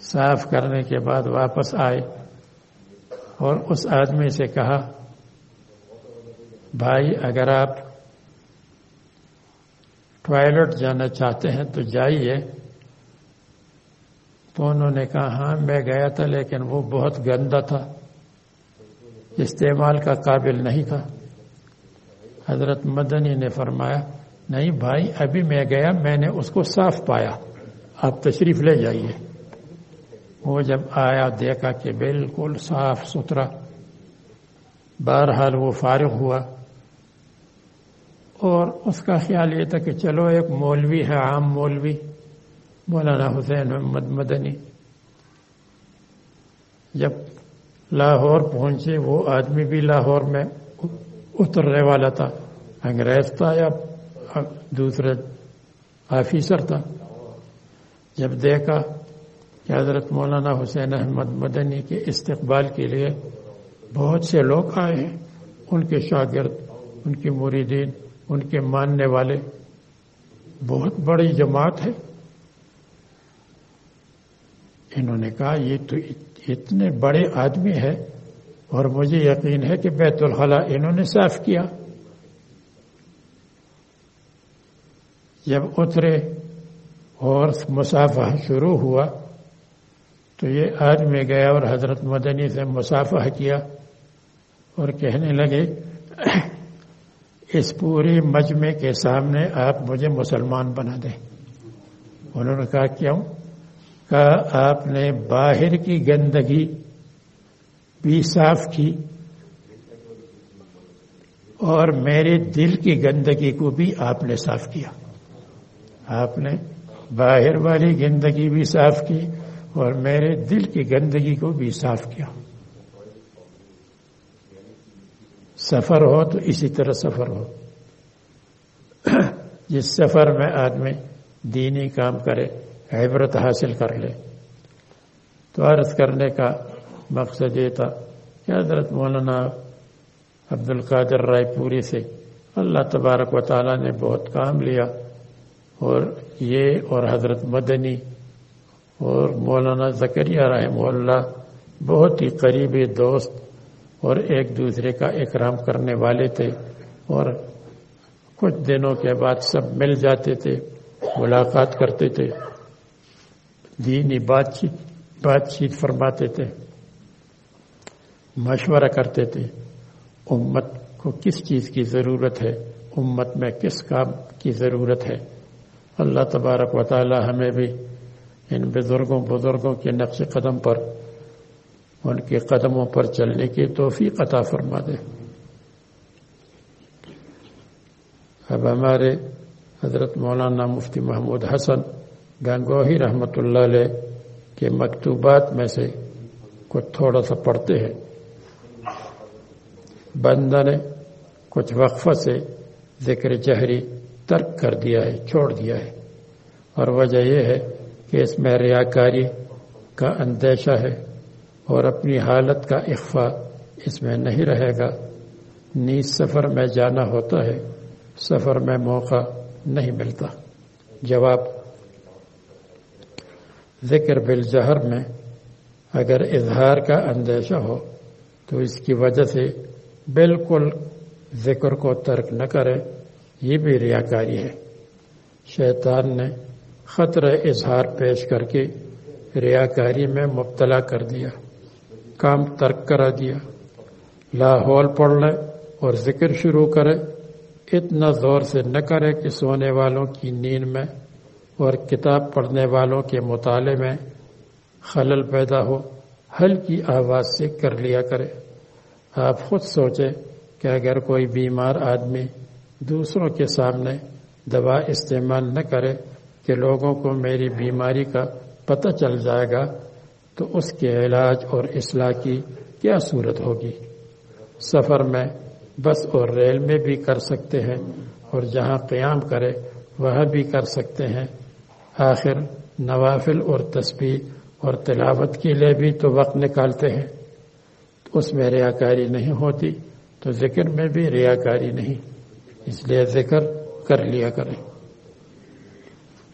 صاف کرنے کے بعد واپس آئے اور اس آدمی سے کہا، بھائی، اگر آپ ٹوائلٹ جانا چاہتے ہیں تو جائیے۔ تو انہوں نے کہا ہاں میں گیا تھا لیکن وہ بہت گندا تھا، استعمال کا قابل نہیں تھا۔ حضرت مدنی نے فرمایا، نہیں بھائی، ابھی میں گیا، میں نے اس کو صاف پایا، آپ تشریف لے جائیے۔ وہ جب آیا، دیکھا کہ بالکل صاف ستھرا، بہرحال وہ فارغ ہوا۔ اور اس کا خیال یہ تھا کہ چلو ایک مولوی ہے، عام مولوی۔ مولانا حسین محمد مدنی۔ جب لاہور پہنچے، وہ آدمی بھی لاہور میں اترنے والا تھا۔ انگریز تھا یا دوسرا آفیسر تھا۔ جب دیکھا کہ حضرت مولانا حسین احمد مدنی کے استقبال کے لیے بہت سے لوگ آئے ہیں، ان کے شاگرد، ان کی مریدین، ان کے ماننے والے۔ بہت بڑی جماعت ہے۔ انہوں نے کہا، یہ تو اتنے بڑے آدمی ہے اور مجھے یقین ہے کہ بیت الخلا انہوں نے صاف کیا۔ جب اترے اور مسافہ شروع ہوا تو یہ آدمی گیا اور حضرت مدنی سے مسافہ کیا اور کہنے لگے، اس پوری مجمع کے سامنے آپ مجھے مسلمان بنا دیں۔ انہوں نے کہا، کیوں؟ آپ نے باہر کی گندگی، بھی صاف کی اور میرے دل کی گندگی کو بھی آپ نے صاف کیا۔ آپ نے باہر والی گندگی بھی صاف کی اور میرے دل کی گندگی کو بھی صاف کیا۔ سفر ہو تو اسی طرح سفر ہو۔ جس سفر میں آدمی دینی کام کرے عبرت حاصل کر لے۔ تو عرض کرنے کا مقصد یہ تھا کہ حضرت مولانا عبد القادر رائے پوری سے اللہ تبارک و تعالیٰ نے بہت کام لیا اور یہ اور حضرت مدنی اور مولانا زکریہ رحمہ اللہ بہت ہی قریبی دوست اور ایک دوسرے کا اکرام کرنے والے تھے اور کچھ دنوں کے بعد سب مل جاتے تھے، ملاقات کرتے تھے۔ دینی بات چیت بات چیت فرماتے تھے، مشورہ کرتے تھے، امت کو کس چیز کی ضرورت ہے، امت میں کس کام کی ضرورت ہے۔ اللہ تبارک و تعالی ہمیں بھی ان بزرگوں بزرگوں کے نقش قدم پر، ان کے قدموں پر چلنے کی توفیق عطا فرما دے۔ اب ہمارے حضرت مولانا مفتی محمود حسن گنگوہی رحمت اللہ علیہ کے مکتوبات میں سے کچھ تھوڑا سا پڑھتے ہیں۔ بندہ نے کچھ وقفہ سے ذکر جہری ترک کر دیا ہے، چھوڑ دیا ہے۔ اور وجہ یہ ہے کہ اس میں ریاکاری کا اندیشہ ہے اور اپنی حالت کا اخفا اس میں نہیں رہے گا۔ نیز سفر میں جانا ہوتا ہے، سفر میں موقع نہیں ملتا۔ جواب ذکر بالجہر میں اگر اظہار کا اندیشہ ہو تو اس کی وجہ سے بالکل ذکر کو ترک نہ کرے، یہ بھی ریاکاری ہے۔ شیطان نے خطر اظہار پیش کر کے ریاکاری میں مبتلا کر دیا، کام ترک کرا دیا۔ لاہور پڑھ لے اور ذکر شروع کرے، اتنا زور سے نہ کرے کہ سونے والوں کی نیند میں اور کتاب پڑھنے والوں کے مطالعے میں خلل پیدا ہو ہلکی آواز سے کر لیا کرے۔ آپ خود سوچیں کہ اگر کوئی بیمار آدمی دوسروں کے سامنے دوا استعمال نہ کرے کہ لوگوں کو میری بیماری کا پتہ چل جائے گا، تو اس کے علاج اور اصلاح کی کیا صورت ہوگی؟ سفر میں بس اور ریل میں بھی کر سکتے ہیں اور جہاں قیام کرے، وہاں بھی کر سکتے ہیں۔ آخر نوافل اور تسبیح اور تلاوت کے لیے بھی تو وقت نکالتے ہیں۔ اس میں ریاکاری نہیں ہوتی، تو ذکر میں بھی ریاکاری نہیں۔ اس لیے ذکر کر لیا کریں۔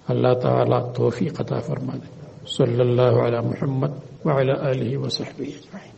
اللہ تعالیٰ توفیق عطا فرما دے صلی اللہ علیہ محمد وعلی آلہ وصحبہ اجمعین۔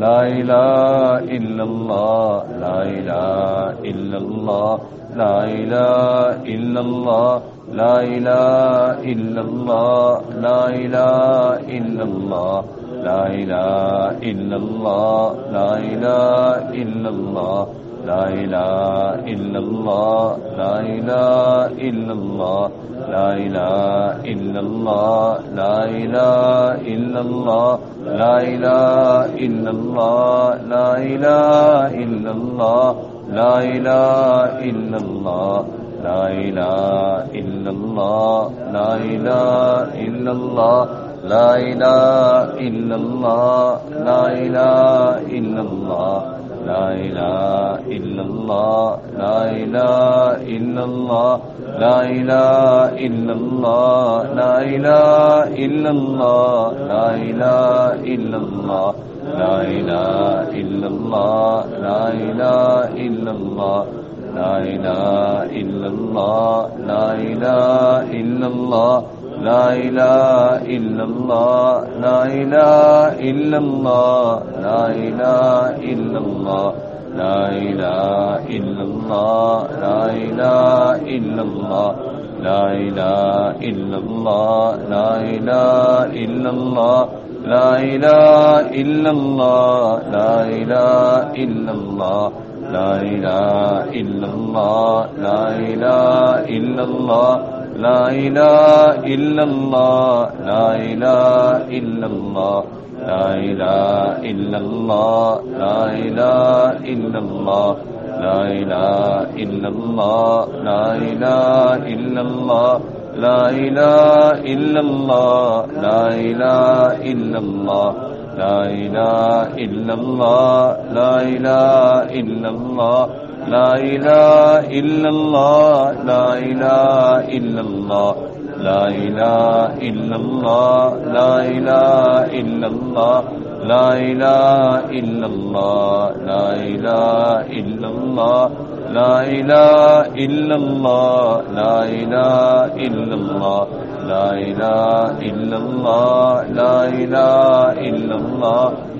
لا إله إلا الله، لا إله إلا الله، لا إله إلا الله، لا إله إلا الله، لا إله إلا الله، لا إله إلا الله، لا إله إلا الله. لا إله إلا الله لا إله إلا الله لا إله إلا الله لا إله إلا الله لا إله إلا الله لا إله إلا الله لا إله إلا الله لا إله إلا الله لا إله إلا الله لا إله إلا الله لا إله إلا الله لا إله إلا الله. لا إله إلا الله. لا إله إلا الله. لا إله إلا الله. لا إله إلا الله. لا إله إلا الله. لا إله إلا الله. لا إله إلا الله. لا إله إلا الله. لا إله إلا الله لا إله إلا الله لا إله إلا الله لا إله إلا الله لا إله إلا الله لا إله إلا الله لا إله إلا الله لا إله إلا الله لا إله إلا الله لا إله إلا الله لا إله إلا الله لا إله إلا الله لا إله إلا الله لا إله إلا الله لا إله إلا الله لا إله إلا الله لا إله إلا الله لا إله إلا الله لا إله إلا الله لا إله إلا الله لا إله إلا الله لا إله إلا الله لا إله إلا الله لا إله إلا الله لا إله إلا الله لا إله إلا الله لا إله إلا الله لا إله إلا الله لا إله إلا الله لا إله إلا الله لا إله إلا الله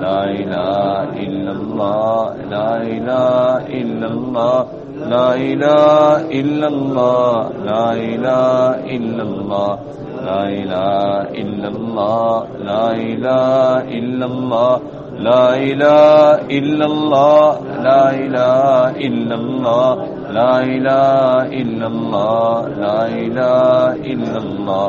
لا إله إلا الله لا إله إلا الله لا إله إلا الله لا إله إلا الله لا إله إلا الله لا إله إلا الله لا إله إلا الله لا إله إلا الله لا إله إلا الله لا إله إلا الله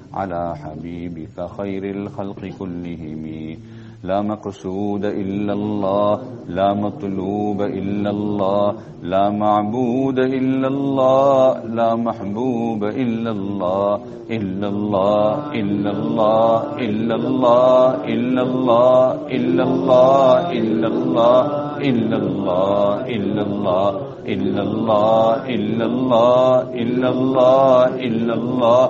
على حبيبك خير الخلق كلهم لا مقصود إلا الله لا مطلوب إلا الله لا معبود إلا الله لا محبوب إلا الله إلا الله إلا الله إلا الله إلا الله إلا الله إلا الله إلا الله إلا الله إلا الله إلا الله إلا الله إلا الله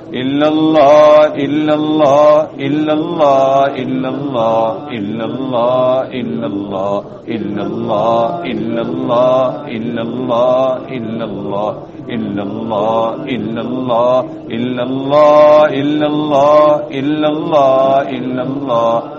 إلا الله إلا الله إلا الله إلا الله إلا الله إلا الله إلا الله إلا الله إلا الله إلا الله إلا الله إلا الله إلا الله إلا الله إلا الله إلا الله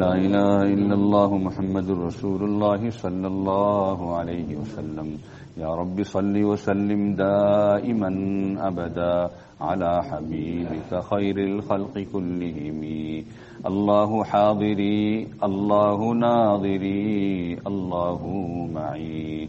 لا إله إلا الله محمد رسول الله صلى الله عليه وسلم. يا رب صل وسلم دائما أبدا على حبيبك خير الخلق كلهم. الله حاضري، الله ناظري، الله معي.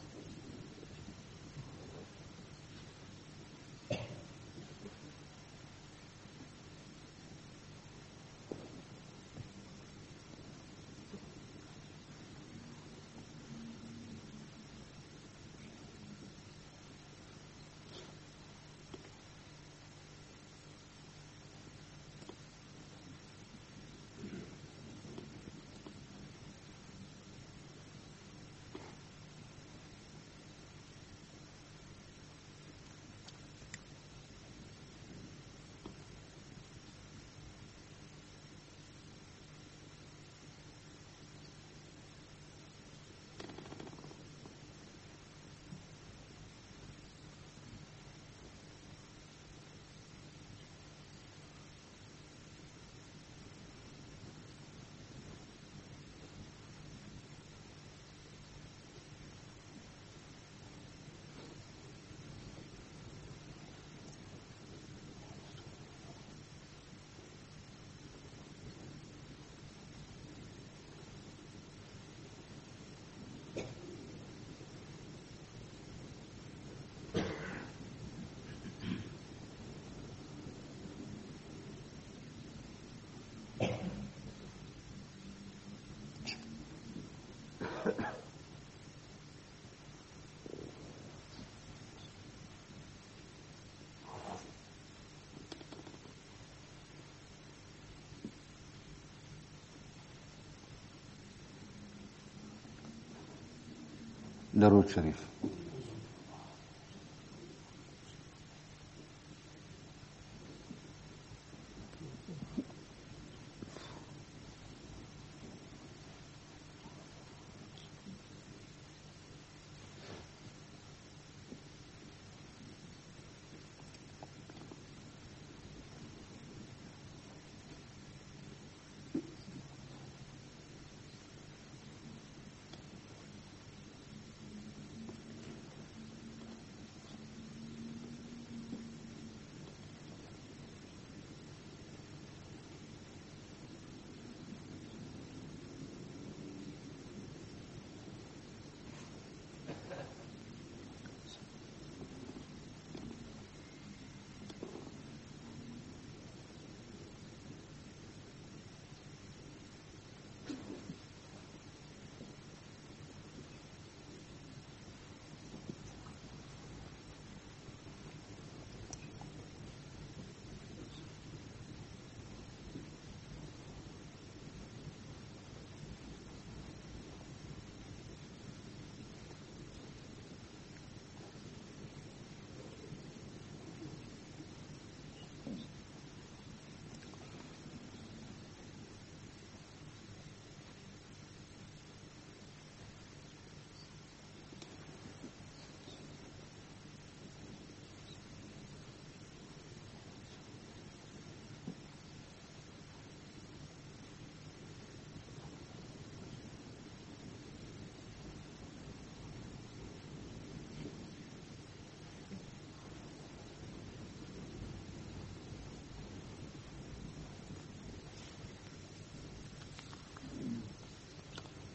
درود شریف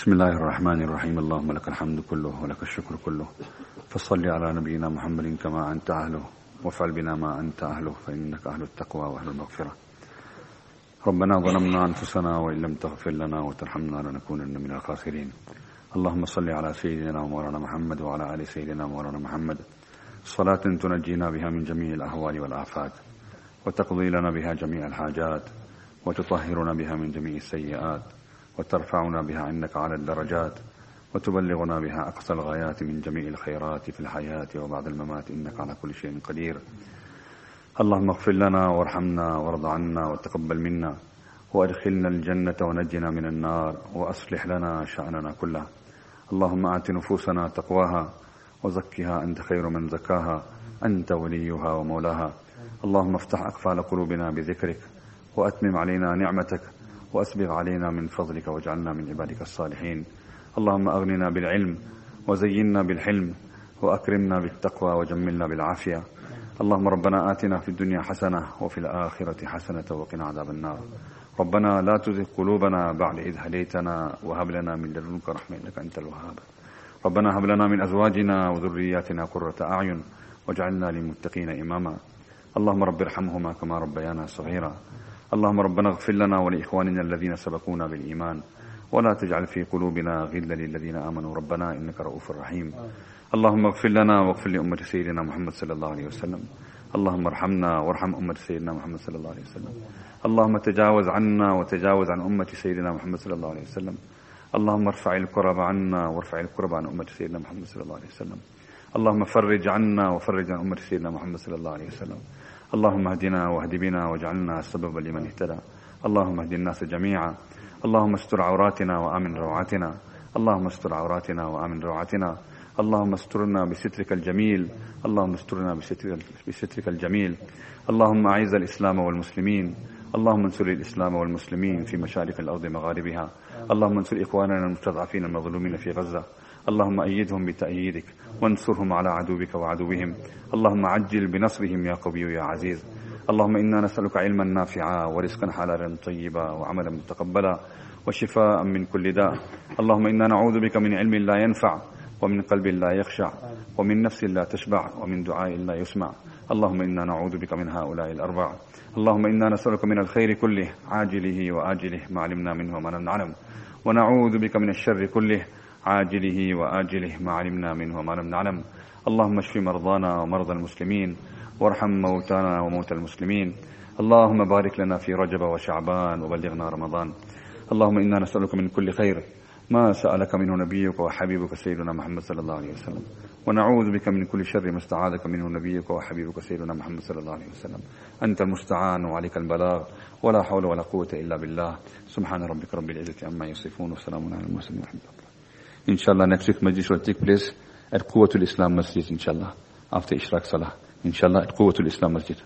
بسم الله الرحمن الرحيم اللهم لك الحمد كله ولك الشكر كله فصل على نبينا محمد كما أنت أهله وافعل بنا ما أنت أهله فإنك أهل التقوى وأهل المغفرة ربنا ظلمنا أنفسنا وإن لم تغفر لنا وترحمنا لنكونن من الخاسرين اللهم صل على سيدنا ومولانا محمد وعلى آل سيدنا ومولانا محمد صلاة تنجينا بها من جميع الأهوال والآفات وتقضي لنا بها جميع الحاجات وتطهرنا بها من جميع السيئات وترفعنا بها عندك على الدرجات وتبلغنا بها أقصى الغايات من جميع الخيرات في الحياة وبعد الممات. إنك على كل شيء قدير. اللهم اغفر لنا وارحمنا وارض عنا وتقبل منا وأدخلنا الجنة ونجنا من النار وأصلح لنا شأننا كله. اللهم آت نفوسنا تقواها وزكها أنت خير من زكاها. أنت وليها ومولاها. اللهم افتح أقفال قلوبنا بذكرك وأتمم علينا نعمتك وأسبغ علينا من فضلك واجعلنا من عبادك الصالحين. اللهم أغننا بالعلم وزينا بالحلم وأكرمنا بالتقوى وجملنا بالعافية. اللهم ربنا آتنا في الدنيا حسنة وفي الآخرة حسنة وقنا عذاب النار. ربنا لا تزغ قلوبنا بعد إذ هديتنا وهب لنا من لدنك رحمة إنك أنت الوهاب. ربنا هب لنا من أزواجنا وذرياتنا قرة أعين واجعلنا للمتقين إماما. اللهم رب ارحمهما كما ربيانا صغيرا. اللهم ربنا اغفر لنا ولإخواننا الذين سبقونا بالإيمان ولا تجعل في قلوبنا غلا للذين آمنوا. ربنا إنك رؤوف رحيم. اللهم اغفر لنا واغفر لأمة سيدنا محمد صلى الله عليه وسلم. اللهم ارحمنا وارحم أمة سيدنا محمد صلى الله عليه وسلم. اللهم تجاوز عنا وتجاوز عن أمة سيدنا محمد صلى الله عليه وسلم. اللهم ارفع الكرب عنا وارفع الكرب عن أمة سيدنا محمد صلى الله عليه وسلم. اللهم فرج عنا وفرج عن أمة سيدنا محمد صلى الله عليه وسلم. اللهم اهدنا واهد بنا واجعلنا سببا لمن اهتدى. اللهم اهد الناس جميعا. اللهم استر عوراتنا وآمن روعاتنا. اللهم استر عوراتنا وآمن روعاتنا. اللهم استرنا بسترك الجميل. اللهم استرنا بسترك الجميل. اللهم أعز الإسلام والمسلمين. اللهم انصر الإسلام والمسلمين في مشارق الأرض مغاربها. اللهم انصر إخواننا المستضعفين المظلومين في غزة. اللهم أيدهم بتأييدك وانصرهم على عدوك وعدوهم. اللهم عجل بنصرهم يا قوي يا عزيز. اللهم إنا نسألك علما نافعا ورزقا حلالا طيبا وعملا متقبلا وشفاء من كل داء. اللهم إنا نعوذ بك من علم لا ينفع ومن قلب لا يخشع ومن نفس لا تشبع ومن دعاء لا يسمع. اللهم إنا نعوذ بك من هؤلاء الأربع. اللهم إنا نسألك من الخير كله عاجله وآجله ما علمنا منه وما لم نعلم. ونعوذ بك من الشر كله عاجله وآجله ما علمنا منه وما لم نعلم. اللهم اشف مرضانا ومرضى المسلمين وارحم موتانا وموتى المسلمين. اللهم بارك لنا في رجب وشعبان وبلغنا رمضان. اللهم إنا نسألك من كل خير. ما سألك منه نبيك وحبيبك سيدنا محمد صلى الله عليه وسلم. ونعوذ بك من كل شر ما استعاذك منه نبيك وحبيبك سيدنا محمد صلى الله عليه وسلم. أنت المستعان وعليك البلاغ. ولا حول ولا قوة إلا بالله. سبحان ربك رب العزة عما يصفون وسلام على المرسلين والحمد لله. Inshallah, next week Majlis will take place at Quwwatul Islam Masjid, inshallah, after Ishraq Salah. Inshallah, at Quwwatul Islam Masjid.